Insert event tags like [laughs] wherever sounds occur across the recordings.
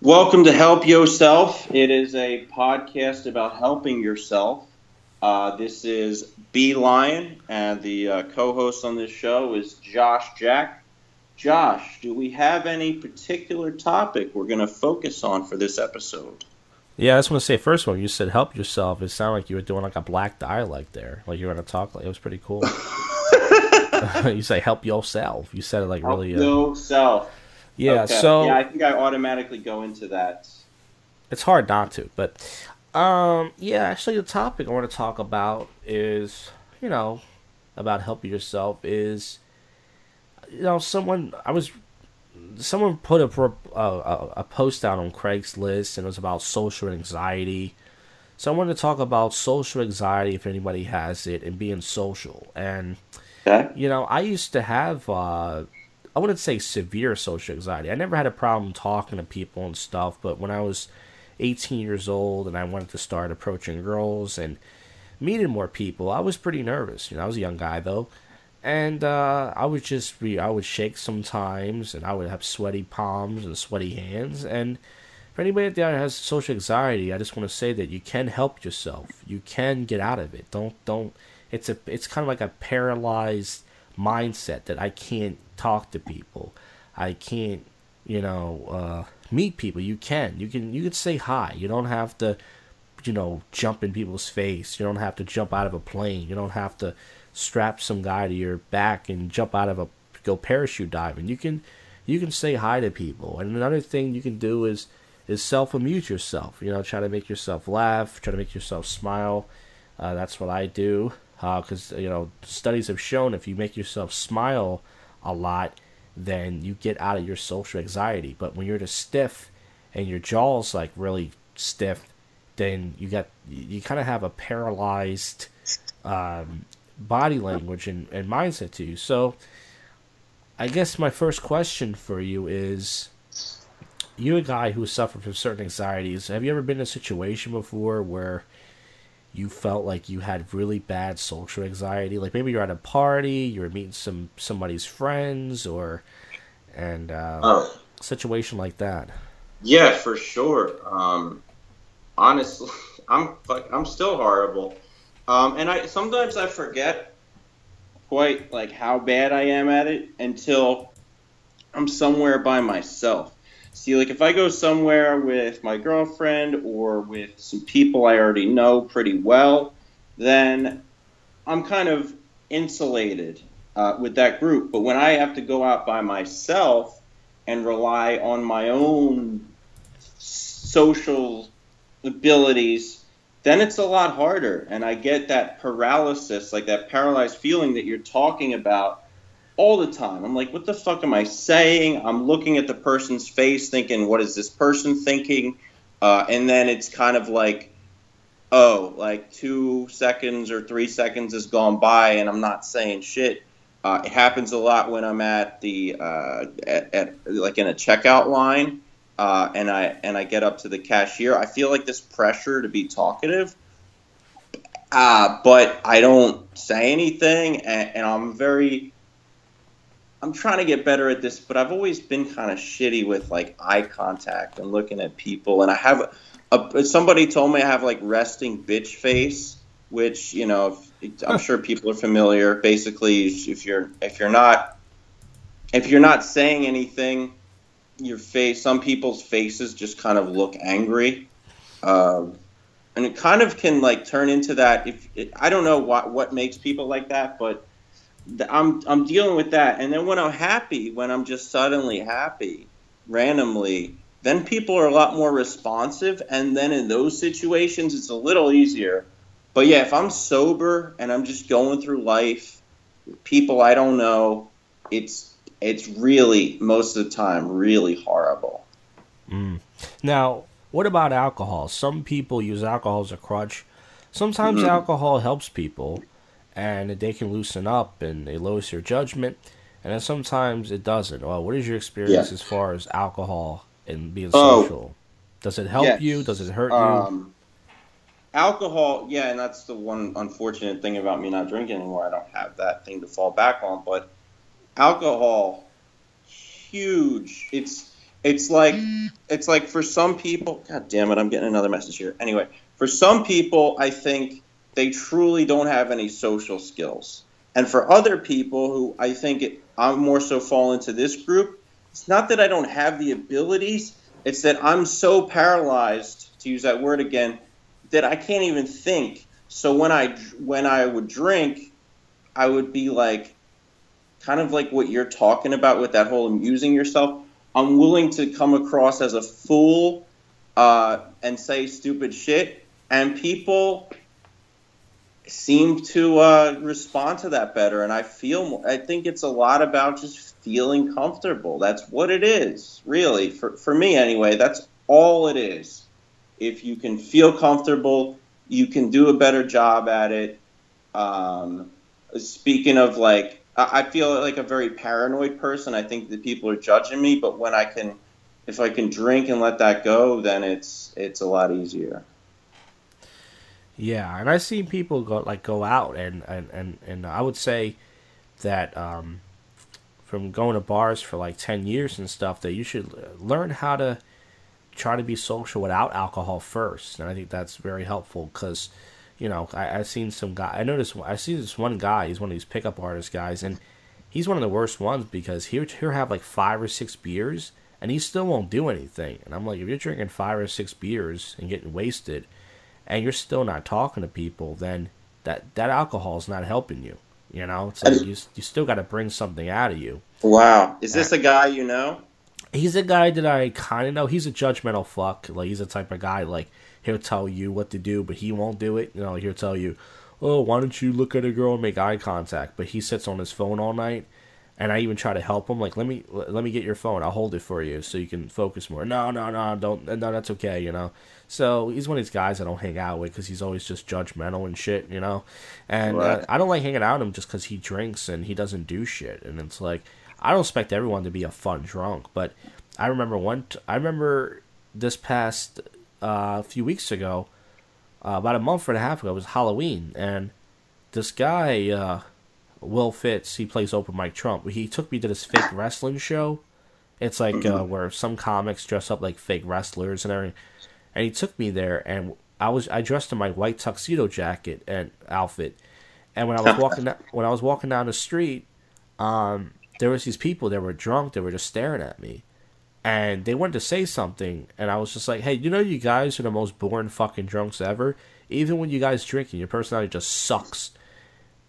Welcome to Help Yourself. It is a podcast about helping yourself. Uh, this is B Lion, and the uh, co host on this show is Josh Jack. Josh, do we have any particular topic we're going to focus on for this episode? Yeah, I just want to say first of all, you said help yourself. It sounded like you were doing like a black dialect there, like you were going to talk like it was pretty cool. [laughs] [laughs] you say help yourself. You said it like Help really. Uh, yourself. Yeah, Okay. so yeah, I think I automatically go into that. it's hard not to, but um, yeah, actually, the topic I want to talk about is you know about helping yourself is you know someone I was someone put a a, a, a post out on Craigslist and it was about social anxiety. So I wanted to talk about social anxiety if anybody has it and being social and. You know, I used to have, uh, I wouldn't say severe social anxiety. I never had a problem talking to people and stuff, but when I was 18 years old and I wanted to start approaching girls and meeting more people, I was pretty nervous. You know, I was a young guy though. And uh, I would just be, I would shake sometimes and I would have sweaty palms and sweaty hands. And for anybody out there that has social anxiety, I just want to say that you can help yourself. You can get out of it. Don't, don't, it's a it's kind of like a paralyzed mindset that I can't talk to people. I can't, you know, uh, meet people. You can. You can you can say hi. You don't have to, you know, jump in people's face. You don't have to jump out of a plane. You don't have to strap some guy to your back and jump out of a go parachute diving. You can you can say hi to people. And another thing you can do is is self amuse yourself. You know, try to make yourself laugh, try to make yourself smile. Uh, that's what I do because you know studies have shown if you make yourself smile a lot, then you get out of your social anxiety. But when you're just stiff and your jaw's like really stiff, then you got you kind of have a paralyzed um, body language and, and mindset to you. So I guess my first question for you is you a guy who suffered from certain anxieties, have you ever been in a situation before where you felt like you had really bad social anxiety? Like maybe you're at a party, you're meeting some somebody's friends or and uh, Oh. situation like that. Yeah, for sure. Um, honestly, [laughs] I'm I'm still horrible, um, and I sometimes I forget quite like how bad I am at it until I'm somewhere by myself. See, like if I go somewhere with my girlfriend or with some people I already know pretty well, then I'm kind of insulated uh, with that group. But when I have to go out by myself and rely on my own social abilities, then it's a lot harder. And I get that paralysis, like that paralyzed feeling that you're talking about all the time. I'm like, what the fuck am I saying? I'm looking at the person's face thinking, what is this person thinking? Uh, and then it's kind of like, oh, like two seconds or three seconds has gone by and I'm not saying shit. Uh, it happens a lot when I'm at the uh, at, at like in a checkout line, uh, and I and I get up to the cashier. I feel like this pressure to be talkative, uh, but I don't say anything, and, and I'm very. I'm trying to get better at this, but I've always been kind of shitty with like eye contact and looking at people, and I have. A, somebody told me I have like resting bitch face, which you know if, I'm sure people are familiar. Basically, if you're if you're not if you're not saying anything, your face. Some people's faces just kind of look angry, um, and it kind of can like turn into that. If it, I don't know what what makes people like that, but I'm I'm dealing with that. And then when I'm happy, when I'm just suddenly happy, randomly, then people are a lot more responsive. And then in those situations, it's a little easier. But yeah, if I'm sober and I'm just going through life, with people I don't know, it's it's really most of the time really horrible. Mm. Now, what about alcohol? Some people use alcohol as a crutch. Sometimes Mhm. alcohol helps people and they can loosen up and it lowers your judgment. And then sometimes it doesn't. Well, what is your experience Yeah. as far as alcohol and being Oh. social? Does it help Yes. you? Does it hurt you? Um, alcohol, yeah, and that's the one unfortunate thing about me not drinking anymore. I don't have that thing to fall back on. But alcohol, huge. It's it's like it's like for some people. God damn it! I'm getting another message here. Anyway, for some people, I think they truly don't have any social skills, and for other people who I think it, I'm more so fall into this group. It's not that I don't have the abilities; it's that I'm so paralyzed, to use that word again, that I can't even think. So when I when I would drink, I would be like, kind of like what you're talking about with that whole amusing yourself. I'm willing to come across as a fool uh, and say stupid shit, and people seem to uh, respond to that better. And I feel, I think it's a lot about just feeling comfortable. That's what it is, really. For for me, anyway, that's all it is. If you can feel comfortable, you can do a better job at it. Um, speaking of like I feel like a very paranoid person. I think that people are judging me, but when I can, if I can drink and let that go, then it's it's a lot easier. Yeah, and I've seen people go like go out and and and, and I would say that um, from going to bars for like ten years and stuff that you should learn how to try to be social without alcohol first, and I think that's very helpful because you know, I, I've seen some guy. I noticed I see this one guy. He's one of these pickup artist guys, and he's one of the worst ones because he'll he'll have like five or six beers, and he still won't do anything. And I'm like, if you're drinking five or six beers and getting wasted, and you're still not talking to people, then that that alcohol is not helping you. You know, it's like you you still got to bring something out of you. Wow, is this a guy you know? He's a guy that I kind of know. He's a judgmental fuck. Like he's the type of guy like he'll tell you what to do, but he won't do it. You know, he'll tell you, "Oh, why don't you look at a girl and make eye contact?" But he sits on his phone all night, and I even try to help him. Like, let me let me get your phone. I'll hold it for you so you can focus more. No, no, no, don't. No, that's okay. You know. So he's one of these guys I don't hang out with because he's always just judgmental and shit. You know. And uh, I don't like hanging out with him just because he drinks and he doesn't do shit. And it's like I don't expect everyone to be a fun drunk, but I remember one. T- I remember this past uh, a few weeks ago, uh, about a month and a half ago, it was Halloween, and this guy, uh, Will Fitz, he plays Open Mike Trump. He took me to this fake wrestling show. It's like uh, where some comics dress up like fake wrestlers and everything. And he took me there, and I was I dressed in my white tuxedo jacket and outfit. And when I was walking down, [laughs] when I was walking down the street, um, there was these people that were drunk. They were just staring at me and they wanted to say something, and I was just like, "Hey, you know, you guys are the most boring fucking drunks ever. Even when you guys drinking, your personality just sucks."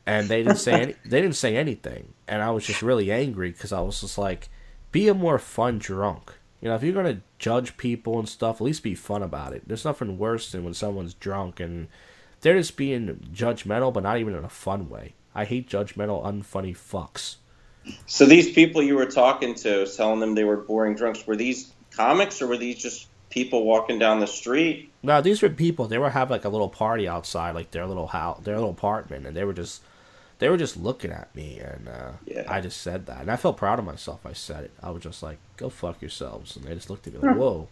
And they didn't say any, they didn't say anything, and I was just really angry because I was just like, "Be a more fun drunk." You know, if you're gonna judge people and stuff, at least be fun about it. There's nothing worse than when someone's drunk and they're just being judgmental, but not even in a fun way. I hate judgmental, unfunny fucks. So these people you were talking to, telling them they were boring drunks, were these comics or were these just people walking down the street? No, these were people. They were having like a little party outside, like their little house, their little apartment, and they were just they were just looking at me, and uh, yeah. I just said that, and I felt proud of myself. I said it. I was just like, "Go fuck yourselves," and they just looked at me like, "Whoa."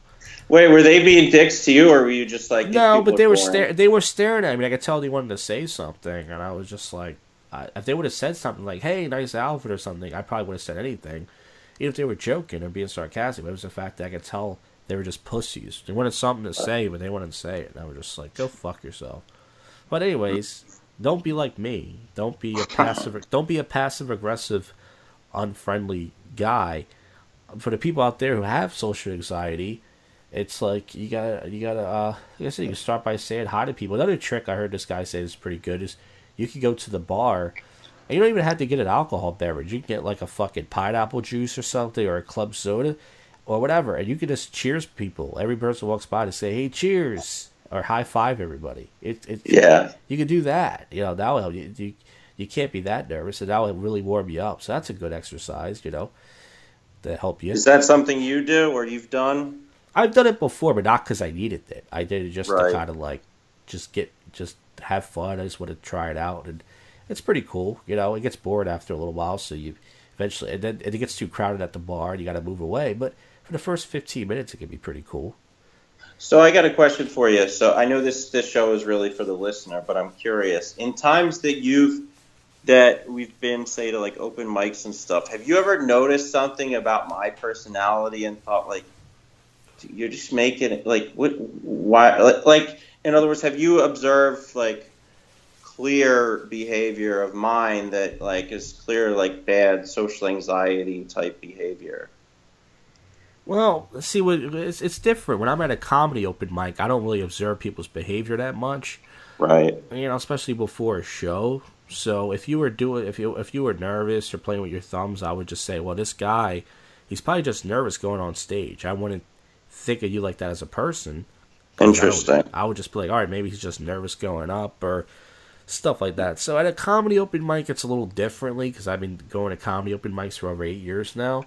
Wait, were they being dicks to you, or were you just like? No, but they were staring. They were staring at me. I could tell they wanted to say something, and I was just like, uh, if they would have said something like, "Hey, nice outfit" or something, I probably would have said anything, even if they were joking or being sarcastic. But it was the fact that I could tell they were just pussies. They wanted something to say, but they wouldn't say it. And I was just like, "Go fuck yourself." But anyways, don't be like me. Don't be a passive. [laughs] Don't be a passive aggressive, unfriendly guy. For the people out there who have social anxiety, it's like you gotta you gotta. Uh, like I said, you can start by saying hi to people. Another trick I heard this guy say is pretty good is you could go to the bar and you don't even have to get an alcohol beverage. You can get like a fucking pineapple juice or something or a club soda or whatever. And you can just cheers people. Every person walks by to say, hey, cheers or high five everybody. It, it, yeah. You can do that. You know, that will help you. you. You can't be that nervous, and that will really warm you up. So that's a good exercise, you know, to help you. Is that something you do or you've done? I've done it before, but not because I needed it. I did it just right. to kind of like just get just have fun. I just want to try it out, and it's pretty cool. You know, it gets bored after a little while, so you eventually, and then it gets too crowded at the bar, and you got to move away. But for the first fifteen minutes, it can be pretty cool. So I got a question for you. So I know this this show is really for the listener, but I'm curious. In times that you've that we've been say to like open mics and stuff, have you ever noticed something about my personality and thought like, you're just making it like what? Why? Like in other words, have you observed like clear behavior of mine that like is clear like bad social anxiety type behavior? Well, see, it's, it's different. When I'm at a comedy open mic, I don't really observe people's behavior that much. Right. You know, especially before a show. So if you were doing, if you if you were nervous or playing with your thumbs, I would just say, well, this guy, he's probably just nervous going on stage. I wouldn't think of you like that as a person. Interesting. I would, I would just be like, all right, maybe he's just nervous going up or stuff like that. So at a comedy open mic, it's a little differently because I've been going to comedy open mics for over eight years now.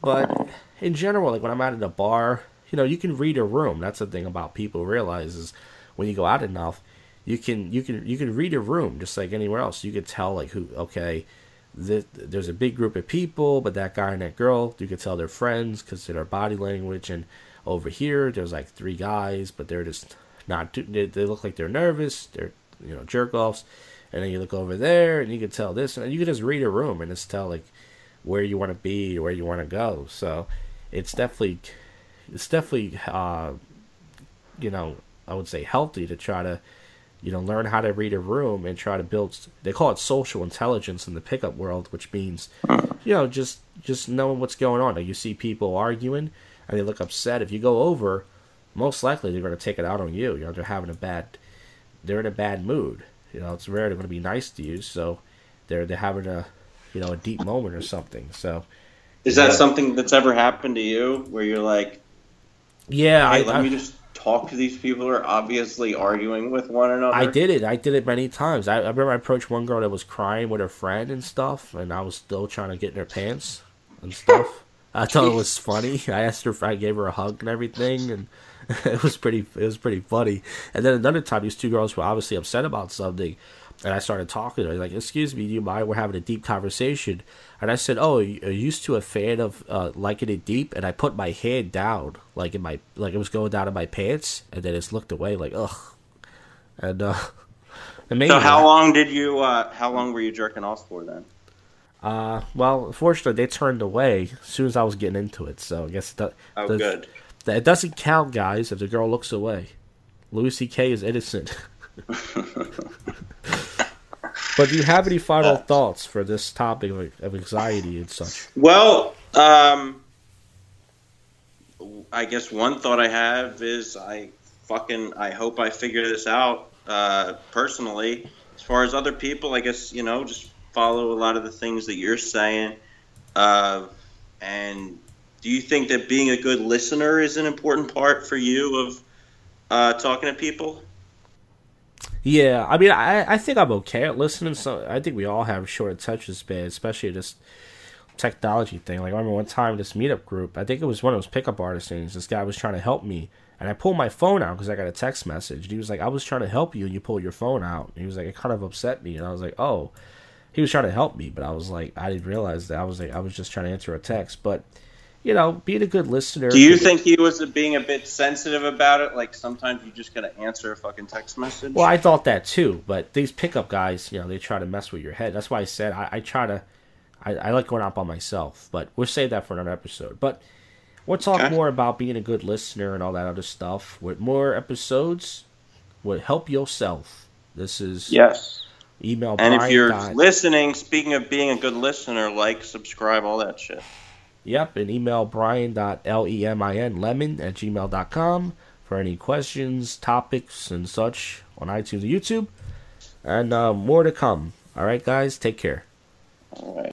But in general, like when I'm out at a bar, you know, you can read a room. That's the thing about people realize is when you go out enough, you can you can you can read a room just like anywhere else. You can tell like who okay, there's a big group of people, but that guy and that girl, you can tell they're friends because of their body language. And over here, there's like three guys, but they're just not. They, they look like they're nervous. They're you know jerk offs. And then you look over there, and you can tell this, and you can just read a room and just tell like where you want to be, where you want to go. So it's definitely it's definitely uh, you know I would say healthy to try to you know, learn how to read a room and try to build. They call it social intelligence in the pickup world, which means, you know, just just knowing what's going on. You see people arguing and they look upset. If you go over, most likely they're going to take it out on you. You know, they're having a bad, they're in a bad mood. You know, it's rare they're going to be nice to you, so they're they're having a, you know, a deep moment or something. So, is that yeah. something that's ever happened to you where you're like, yeah, hey, I, let I, me just talk to these people who are obviously arguing with one another? I did it. I did it many times. I, I remember I approached one girl that was crying with her friend and stuff, and I was still trying to get in her pants and stuff. I thought it was [laughs] funny. I asked her if I gave her a hug and everything, and [laughs] it was pretty. It was pretty funny. And then another time, these two girls were obviously upset about something, and I started talking to her like, "Excuse me, do you mind? We're having a deep conversation." And I said, "Oh, are you used to a fan of uh, liking it deep?" And I put my hand down, like in my like it was going down in my pants, and then just looked away, like ugh. And uh, [laughs] so how long did you? Uh, how long were you jerking off for then? Uh, well, fortunately, they turned away as soon as I was getting into it. So I guess that. Oh, the, good. It doesn't count, guys, if the girl looks away. Louis C.K. is innocent. [laughs] [laughs] But do you have any final thoughts for this topic of, of anxiety and such? Well, um, I guess one thought I have is I fucking I hope I figure this out uh, personally. As far as other people, I guess you know just follow a lot of the things that you're saying. Uh, and do you think that being a good listener is an important part for you of uh, talking to people? Yeah, I mean, I I think I'm okay at listening. So I think we all have short attention span, especially this technology thing. Like I remember one time this meetup group, I think it was one of those pickup artist things. This guy was trying to help me, and I pulled my phone out because I got a text message. And he was like, "I was trying to help you, and you pulled your phone out." And he was like, "It kind of upset me," and I was like, "Oh." He was trying to help me, but I was like, I didn't realize that I was like, I was just trying to answer a text, but you know, being a good listener. Do you think he was being a bit sensitive about it? Like sometimes you just gotta answer a fucking text message. Well, I thought that too, but these pickup guys, you know, they try to mess with your head. That's why I said I, I try to. I, I, like going out by myself, but we'll save that for another episode. But we'll talk okay. more about being a good listener and all that other stuff with more episodes. Would help yourself. This is yes. Email and Brian if you're listening, speaking of being a good listener, like, subscribe, all that shit. Yep, and email brian.lemin lemon at gmail.com for any questions, topics, and such on iTunes and YouTube. And uh, more to come. All right, guys, take care. All right.